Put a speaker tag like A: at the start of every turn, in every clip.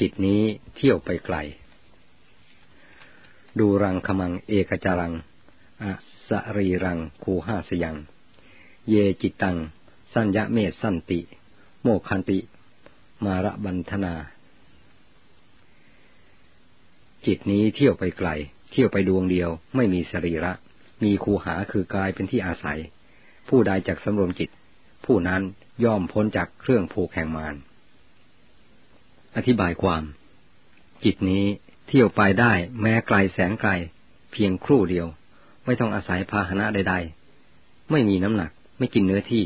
A: จิตนี้เที่ยวไปไกล ดูรังขมังเอกจารัง อสรีรังคูห้าสยัง เยจิตตัง สัญญะเมสันติ โมคันติ มาระบันธนา จิตนี้เที่ยวไปไกล เที่ยวไปดวงเดียว ไม่มีสรีระ มีคูหาคือกายเป็นที่อาศัย ผู้ใดจากสำรวมจิต ผู้นั้นย่อมพ้นจากเครื่องผูกแห่งมาร อธิบายความ จิตนี้เที่ยวไปได้แม้ไกลแสนไกล เพียงครู่เดียว ไม่ต้องอาศัยพาหนะใด ๆ ไม่มีน้ำหนัก ไม่กินเนื้อที่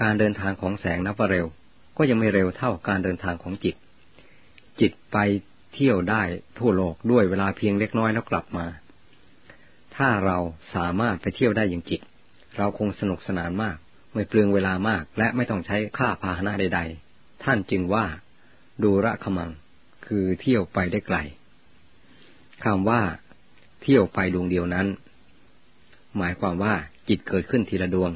A: การเดินทางของแสงนับว่าเร็ว ก็ยังไม่เร็วเท่าการเดินทางของจิต จิตไปเที่ยวได้ทั่วโลกด้วยเวลาเพียงเล็กน้อยแล้วกลับมา ถ้าเราสามารถไปเที่ยวได้อย่างจิต เราคงสนุกสนานมาก ไม่เปลืองเวลามาก และไม่ต้องใช้ค่าพาหนะใด ๆ ท่านจึงว่า ดูระขมัง คือเที่ยวไปได้ไกลคำว่า เที่ยวไปดวงเดียวนั้น หมายความว่าจิตเกิดขึ้นทีละดวง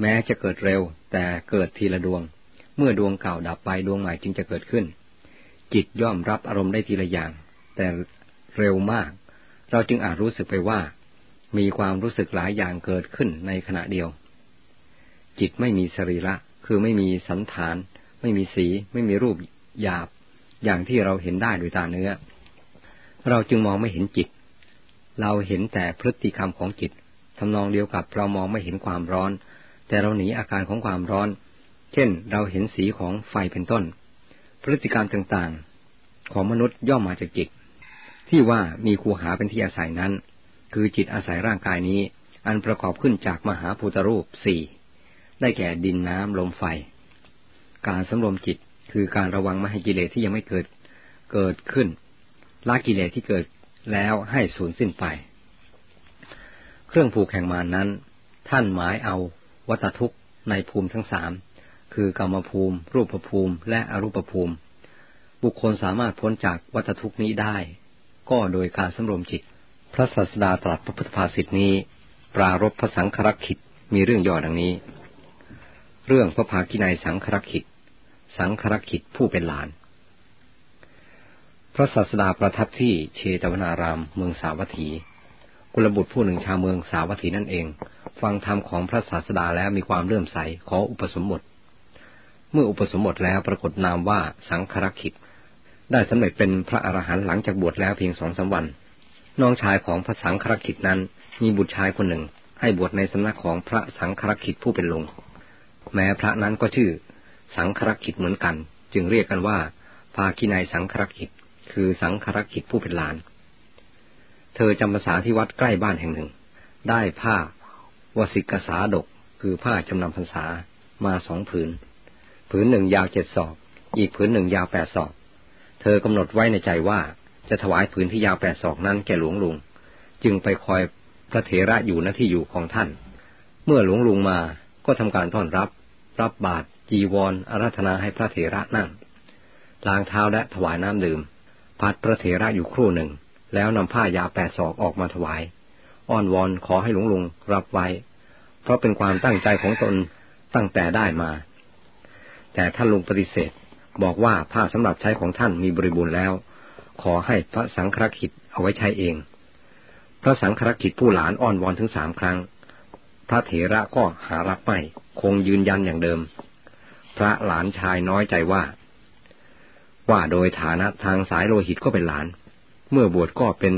A: แม้จะเกิดเร็ว แต่เกิดทีละดวง เมื่อดวงเก่าดับไปดวงใหม่จึงจะเกิดขึ้น จิตย่อมรับอารมณ์ได้ทีละอย่าง แต่เร็วมาก เราจึงอาจรู้สึกไปว่า มีความรู้สึกหลายอย่างเกิดขึ้นในขณะเดียว จิตไม่มีสรีระคือไม่มีสันฐาน ไม่มีสี ไม่มีรูป หยาบอย่างที่เราเห็นได้ด้วยตาเนื้อ เราจึงมองไม่เห็นจิต เราเห็นแต่พฤติกรรมของจิตทำนองเดียวกับเรามองไม่เห็นความร้อน แต่เราหนีอาการของความร้อน เช่น เราเห็นสีของไฟเป็นต้น พฤติกรรมต่างๆ ของมนุษย์ย่อมมาจากจิต ที่ว่ามีครูหาเป็นที่อาศัยนั้น คือจิตอาศัยร่างกายนี้ อันประกอบขึ้นจากมหาภูตรูปสี่ได้แก่ดินน้ำลมไฟ การสำรวมจิต คือการระวังไม่ให้กิเลสที่ยังไม่เกิดเกิดขึ้นละกิเลสที่เกิดแล้วให้สูญสิ้นไป เครื่องผูกแห่งมานั้น ท่านหมายเอาวัตทุกข์ในภูมิทั้งสามคือกรรมภูมิ รูปภูมิ และอรูปภูมิ บุคคลสามารถพ้นจากวัตทุกข์นี้ได้ ก็โดยการสำรวมจิต พระศาสดาตรัสพระพุทธภาษิตนี้ ปรารบพระสังครักขิตมีเรื่องย่อดังนี้ เรื่องพระภากินัยสังครักขิต สังครักขิตผู้เป็นหลาน พระศาสดาประทับที่เชตวนารามเมืองสาวัตถี กุลบุตรผู้หนึ่งชาวเมืองสาวัตถีนั่นเอง ฟังธรรมของพระศาสดาแล้วมีความเลื่อมใสขออุปสมบท เมื่ออุปสมบทแล้วปรากฏนามว่าสังครคิดได้สำเร็จเป็นพระอรหันต์หลังจากบวชแล้วเพียงสองสาวัน น้องชายของพระสังครคิดนั้น มีบุตรชายคนหนึ่งให้บวชในสำนักของพระสังครคิดผู้เป็นลง แม้พระนั้นก็ชื่อ สังครคิดเหมือนกัน จึงเรียกกันว่า ภาคินายสังครคิดคือสังครคิดผู้เป็นหลาน เธอจำภาษาที่วัดใกล้บ้านแห่งหนึ่ง ได้ผ้าวสิกษาดก คือผ้าจำนำพรรษามาสองผืน ผืนหนึ่งยาวเจ็ดศอก อีกผืนหนึ่งยาวแปดศอก เธอกำหนดไว้ในใจว่าจะถวายผืนที่ยาวแปดศอกนั้นแก่หลวงลุง จึงไปคอยพระเถระอยู่หน้าที่อยู่ของท่าน เมื่อหลวงลุงมาก็ทำการต้อนรับ รับบาตร จีวรอาราธนาให้พระเถระนั่งล้างเท้าและถวายน้ำดื่ม พัดพระเถระอยู่ครู่หนึ่ง แล้วนำผ้ายาแปดศอกออกมาถวาย อ้อนวอนขอให้หลวงลุงรับไว้ เพราะเป็นความตั้งใจของตนตั้งแต่ได้มา แต่ท่านลุงปฏิเสธบอกว่าผ้าสำหรับใช้ของท่านมีบริบูรณ์แล้ว ขอให้พระสังฆรักิจเอาไว้ใช้เอง พระสังฆรักิจผู้หลานอ้อนวอนถึงสามครั้ง พระเถระก็หารับไม่คงยืนยันอย่างเดิม พระหลานชายน้อยใจว่า ว่าโดยฐานะทางสายโลหิตก็เป็นหลาน เมื่อบวชก็เป็น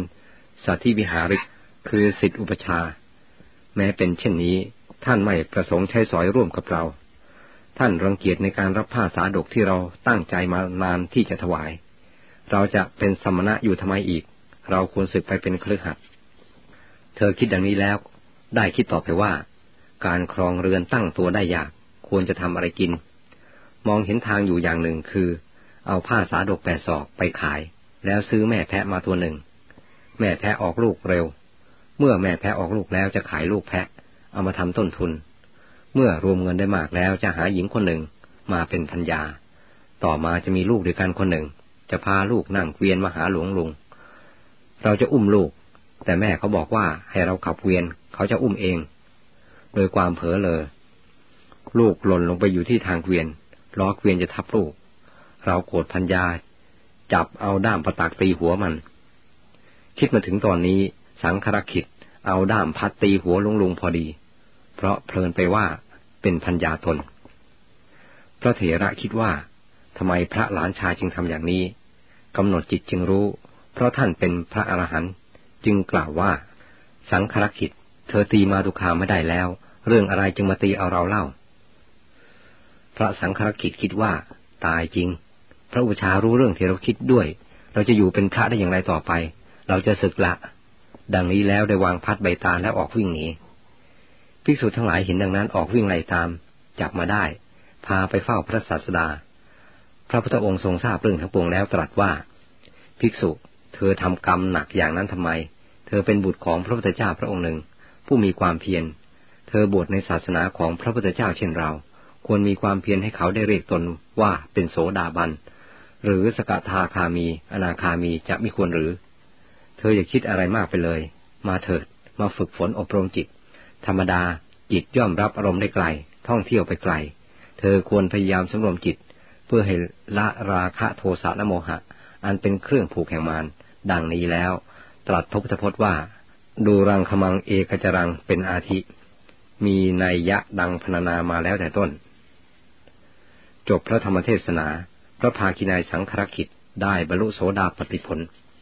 A: สัตธิวิหาริกคือสิทธิอุปชา แม้เป็นเช่นนี้ ท่านไม่ประสงค์ใช้สอยร่วมกับเรา ท่านรังเกียจในการรับผ้าสาดกที่เราตั้งใจมานานที่จะถวาย เราจะเป็นสมณะอยู่ทำไมอีก เราควรศึกไปเป็นเครือขัดเธอคิดดังนี้แล้ว ได้คิดต่อไปว่า การครองเรือนตั้งตัวได้ยาก ควรจะทำอะไรกิน มองเห็นทางอยู่อย่างหนึ่งคือ เอาผ้าสาดกแปดศอกไปขาย แล้วซื้อแม่แพะมาตัวหนึ่ง แม่แพะออกลูกเร็ว เมื่อแม่แพะออกลูกแล้วจะขายลูกแพะ เอามาทำต้นทุน เมื่อรวมเงินได้มากแล้วจะหาหญิงคนหนึ่งมาเป็นพัญญา ต่อมาจะมีลูกด้วยกันคนหนึ่ง จะพาลูกนั่งเกวียนมาหาหลวงลุง เราจะอุ้มลูก แต่แม่เขาบอกว่าให้เราขับเกวียนเขาจะอุ้มเอง โดยความเผลอเลยลูกหล่นลงไปอยู่ที่ทางเกวียน ล้อเกวียนจะทับลูก เราโกรธพัญญา จับเอาด้ามประตักตีหัวมัน คิดมาถึงตอนนี้ สังครคิดเอาด้ามพัดตีหัวลุงลุงพอดี เพราะเพลินไปว่าเป็นพัญญาตน พระเถระคิดว่าทำไมพระหลานชายจึงทำอย่างนี้กำหนดจิตจึงรู้ เพราะท่านเป็นพระอรหันต์จึงกล่าวว่า สังครคิดเธอตีมาตุคาไม่ได้แล้ว เรื่องอะไรจึงมาตีเอาเราเล่า พระสังครคิดคิดว่าตายจริง พระอุชารู้เรื่องที่เราคิดด้วย เราจะอยู่เป็นพระได้อย่างไรต่อไป เราจะศึกละ ดังนี้แล้วได้วางพัดใบตาแล้วออกวิ่งหนีภิกษุทั้งหลายเห็นดังนั้นออกวิ่งไล่ตาม จับมาได้ พาไปเฝ้าพระศาสดา พระพุทธองค์ทรงทราบเรื่องทั้งปวงแล้วตรัสว่า ภิกษุ เธอทำกรรมหนักอย่างนั้นทำไม เธอเป็นบุตรของพระพุทธเจ้าพระองค์หนึ่ง ผู้มีความเพียร เธอบวชในศาสนาของพระพุทธเจ้าเช่นเรา ควรมีความเพียรให้เขาได้เรียกตนว่าเป็นโสดาบัน หรือสกทาคามี อนาคามีจะไม่ควรหรือ เธออย่าคิดอะไรมากไปเลย มาเถิด มาฝึกฝนอบรมจิต ธรรมดาจิตย่อมรับอารมณ์ได้ไกล ท่องเที่ยวไปไกล เธอควรพยายามสำรวมจิต เพื่อให้ละราคะโทสะและโมหะ อันเป็นเครื่องผูกแห่งมารดังนี้แล้ว ตรัสพระพุทธพจน์ว่า ดูรังขมังเอกจรังเป็นอาทิ มีนัยยะดังพรรณนามาแล้วแต่ต้น จบพระธรรมเทศนา พระภาคินายสังครคิดได้บรรลุโสดาปติผล